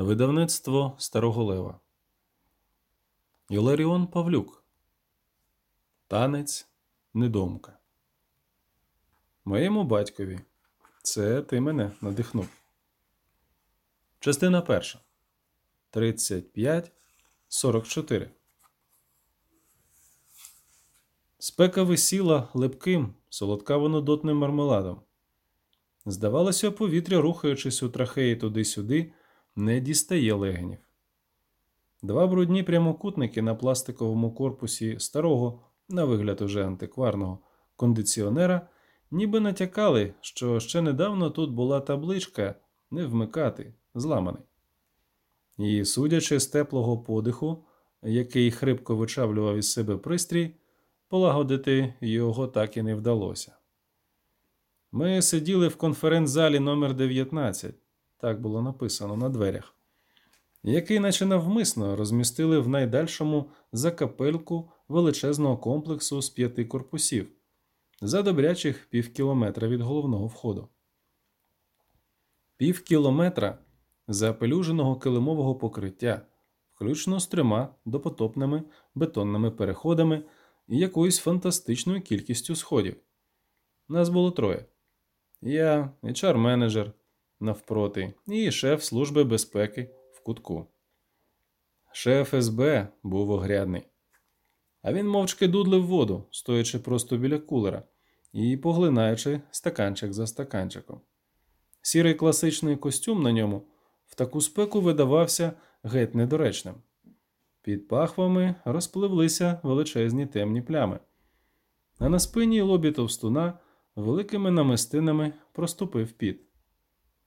Видавництво Старого Лева. Іларіон Павлюк. Танець недомка. Моєму батькові. Це ти мене надихнув. Частина перша. 35. 44. Спека висіла липким, солодкаво-нудотним мармеладом. Здавалося, повітря, рухаючись у трахеї туди-сюди, не дістає легенів. Два брудні прямокутники на пластиковому корпусі старого, на вигляд уже антикварного, кондиціонера, ніби натякали, що ще недавно тут була табличка не вмикати, зламаний. І, судячи з теплого подиху, який хрипко вичавлював із себе пристрій, полагодити його так і не вдалося. Ми сиділи в конференц-залі номер 19 так було написано на дверях, який, наче навмисно, розмістили в найдальшому закапельку величезного комплексу з п'яти корпусів за добрячих півкілометра від головного входу. Півкілометра запелюженого килимового покриття, включно з трьома допотопними бетонними переходами і якоюсь фантастичною кількістю сходів. Нас було троє. Я, HR-менеджер, навпроти, і шеф Служби безпеки в кутку. Шеф СБ був огрядний. А він мовчки дудлив воду, стоячи просто біля кулера і поглинаючи стаканчик за стаканчиком. Сірий класичний костюм на ньому в таку спеку видавався геть недоречним. Під пахвами розпливлися величезні темні плями, а на спині лобі товстуна великими намистинами проступив піт.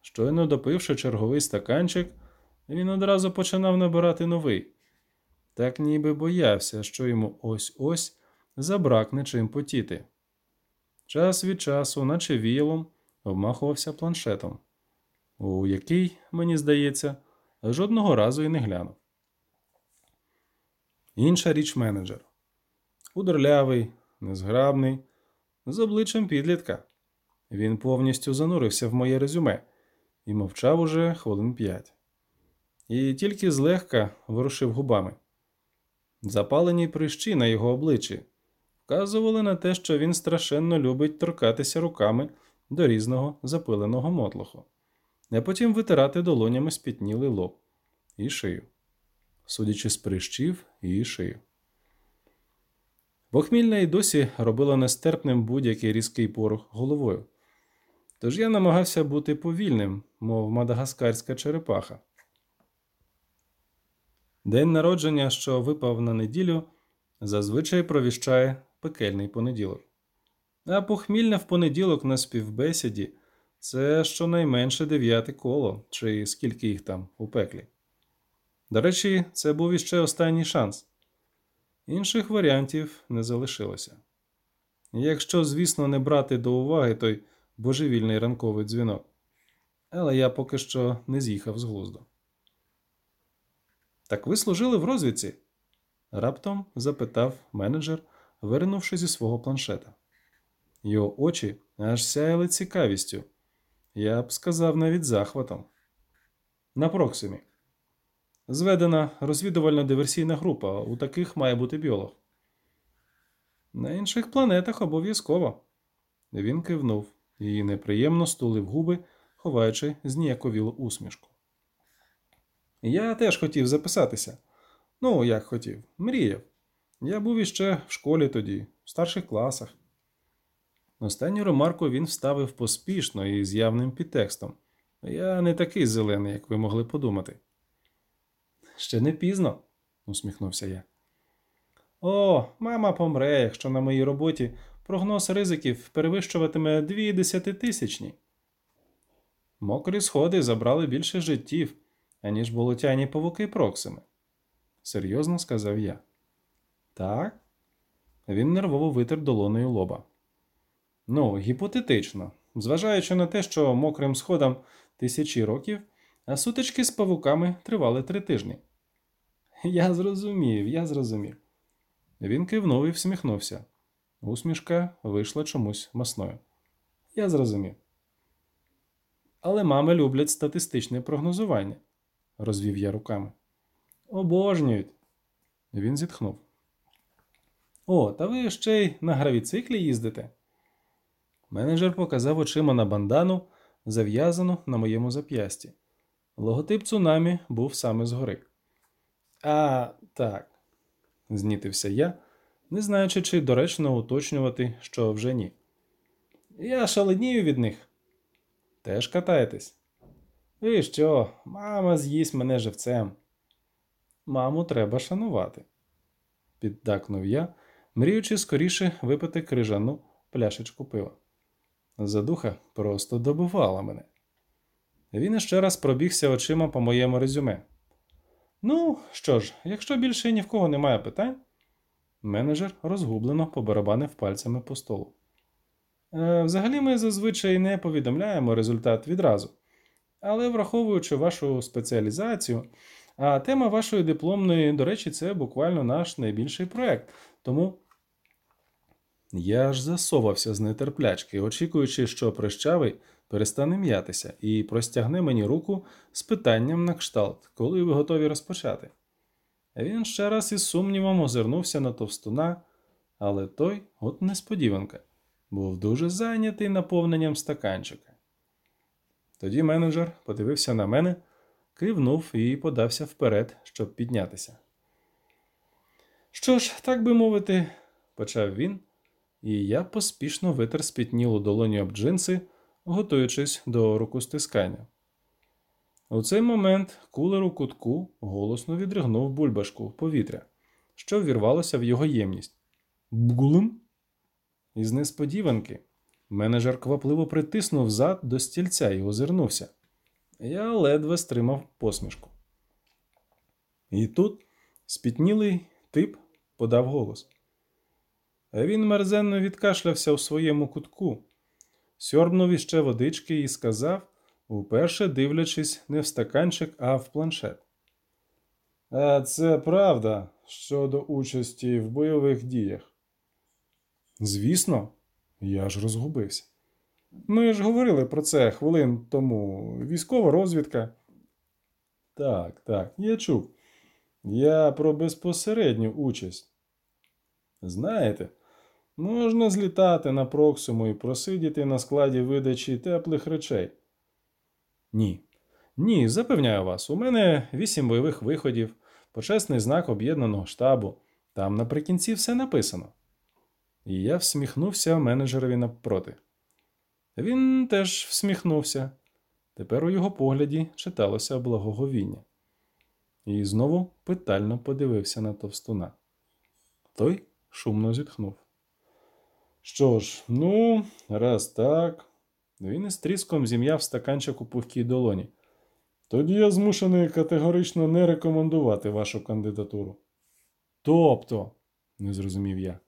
Щойно допивши черговий стаканчик, він одразу починав набирати новий. Так ніби боявся, що йому ось ось забракне чим потіти. Час від часу, наче віялом, обмахувався планшетом, у який, мені здається, жодного разу і не глянув. Інша річ менеджер. Худорлявий, незграбний, з обличчям підлітка. Він повністю занурився в моє резюме і мовчав уже хвилин п'ять. І тільки злегка ворушив губами. Запалені прищі на його обличчі вказували на те, що він страшенно любить торкатися руками до різного запиленого мотлоху, а потім витирати долонями спітнілий лоб і шию, судячи з прищів і шию. Похмільна й досі робила нестерпним будь-який різкий порох головою. Тож я намагався бути повільним, мов мадагаскарська черепаха. День народження, що випав на неділю, зазвичай провіщає пекельний понеділок. А похмільне в понеділок на співбесіді це щонайменше дев'яте коло, чи скільки їх там у пеклі. До речі, це був іще останній шанс. Інших варіантів не залишилося. Якщо, звісно, не брати до уваги той божевільний ранковий дзвінок. Але я поки що не з'їхав з глузду. Так ви служили в розвідці? раптом запитав менеджер, виринувши зі свого планшета. Його очі аж сяяли цікавістю, я б сказав навіть захватом. На Проксимі. Зведена розвідувально диверсійна група, у таких має бути біолог. На інших планетах обов'язково. Він кивнув і неприємно стулив губи, ховаючи зніяковілу усмішку. Я теж хотів записатися. Ну, як хотів, мріяв. Я був іще в школі тоді, в старших класах. Останню ремарку він вставив поспішно і з явним підтекстом. Я не такий зелений, як ви могли подумати. Ще не пізно, усміхнувся я. О, мама помре, якщо на моїй роботі прогноз ризиків перевищуватиме дві десятитисячні. Мокрі сходи забрали більше життів, аніж болотяні павуки Проксими, серйозно сказав я. Так? Він нервово витер долоною лоба. Ну, гіпотетично, зважаючи на те, що мокрим сходам тисячі років, а сутички з павуками тривали три тижні. Я зрозумів, я зрозумів. Він кивнув і всміхнувся. Усмішка вийшла чомусь масною. Я зрозумів. Але мами люблять статистичне прогнозування. розвів я руками. Обожнюють. Він зітхнув. О, та ви ще й на гравіциклі їздите. Менеджер показав очима на бандану, зав'язану на моєму зап'ясті. Логотип цунамі був саме згори. А, так, знітився я, не знаючи, чи доречно уточнювати, що вже ні. Я шаленію від них. Теж катаєтесь? Ви що, мама з'їсть мене живцем. Маму треба шанувати, піддакнув я, мріючи скоріше випити крижану пляшечку пива. Задуха просто добивала мене. Він іще раз пробігся очима по моєму резюме. Ну, що ж, якщо більше ні в кого немає питань, менеджер розгублено побарабанив пальцями по столу. Е, взагалі, ми зазвичай не повідомляємо результат відразу. Але враховуючи вашу спеціалізацію, а тема вашої дипломної, до речі, це буквально наш найбільший проект. Тому я аж засовався з нетерплячки, очікуючи, що прищавий перестане м'ятися і простягне мені руку з питанням на кшталт, коли ви готові розпочати. Він ще раз із сумнівом озирнувся на товстуна, але той, от несподіванка, був дуже зайнятий наповненням стаканчика. Тоді менеджер подивився на мене, кивнув і подався вперед, щоб піднятися. Що ж, так би мовити, почав він, і я поспішно витер спітнілу долоні об джинси, готуючись до рукостискання. У цей момент кулер у кутку голосно відригнув бульбашку повітря, що ввірвалося в його ємність. Бгулим? Із несподіванки менеджер квапливо притиснув зад до стільця і озирнувся. Я ледве стримав посмішку. І тут спітнілий тип подав голос. Він мерзенно відкашлявся у своєму кутку, сьорбнув іще водички і сказав, уперше дивлячись не в стаканчик, а в планшет. А це правда щодо участі в бойових діях. Звісно, я ж розгубився. Ми ж говорили про це хвилин тому. Військова розвідка. Так, так, я чув. Я про безпосередню участь. Знаєте, можна злітати на Проксиму і просидіти на складі видачі теплих речей. Ні. Ні, запевняю вас, у мене вісім бойових виходів, почесний знак об'єднаного штабу. Там наприкінці все написано. І я всміхнувся менеджерові навпроти. Він теж всміхнувся. Тепер у його погляді читалося благоговіння. І знову питально подивився на товстуна. Той шумно зітхнув. Що ж, ну, раз так. Він із тріском зім'яв стаканчик у пухкій долоні. Тоді я змушений категорично не рекомендувати вашу кандидатуру. Тобто, не зрозумів я.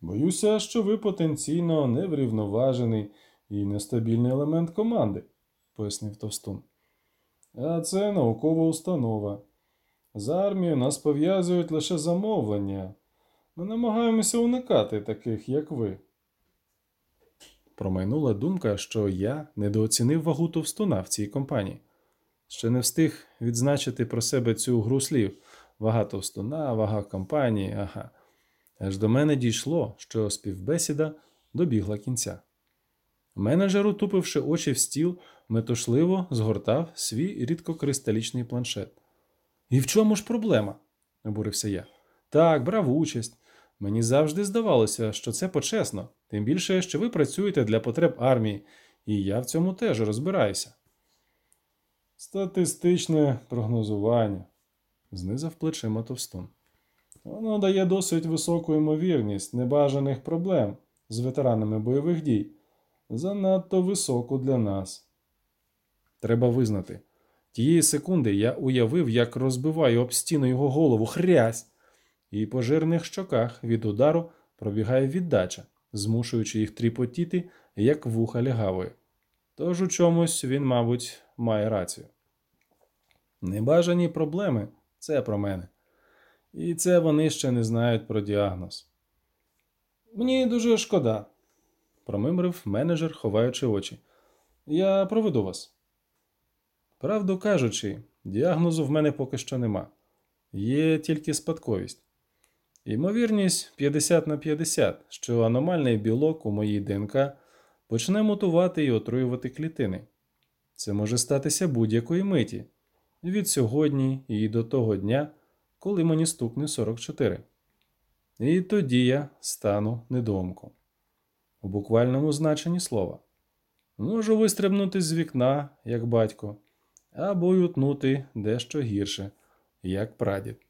Боюся, що ви потенційно неврівноважений і нестабільний елемент команди, пояснив Товстун. А це наукова установа. З армією нас пов'язують лише замовлення. Ми намагаємося уникати таких, як ви. Промайнула думка, що я недооцінив вагу товстуна в цій компанії. Ще не встиг відзначити про себе цю гру слів. Вага товстуна, вага компанії, ага. Аж до мене дійшло, що співбесіда добігла кінця. Менеджер, утупивши очі в стіл, метушливо згортав свій рідкокристалічний планшет. І в чому ж проблема? обурився я. Так, брав участь. Мені завжди здавалося, що це почесно, тим більше, що ви працюєте для потреб армії, і я в цьому теж розбираюся. Статистичне прогнозування, знизав плечима Товстун. Воно дає досить високу ймовірність небажаних проблем з ветеранами бойових дій. Занадто високу для нас. Треба визнати. Тієї секунди я уявив, як розбиваю об стіну його голову хрясь, і по жирних щоках від удару пробігає віддача, змушуючи їх тріпотіти, як вуха лягавої. Тож у чомусь він, мабуть, має рацію. Небажані проблеми це про мене. І це вони ще не знають про діагноз. Мені дуже шкода, промимрив менеджер, ховаючи очі. Я проведу вас. Правду кажучи, діагнозу в мене поки що нема. Є тільки спадковість. Ймовірність 50 на 50, що аномальний білок у моїй ДНК почне мутувати і отруювати клітини. Це може статися будь-якої миті від сьогодні і до того дня, коли мені стукне 44. І тоді я стану недоумком. У буквальному значенні слова. Можу вистрибнути з вікна, як батько, або й утнути дещо гірше, як прадід.